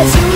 Cause you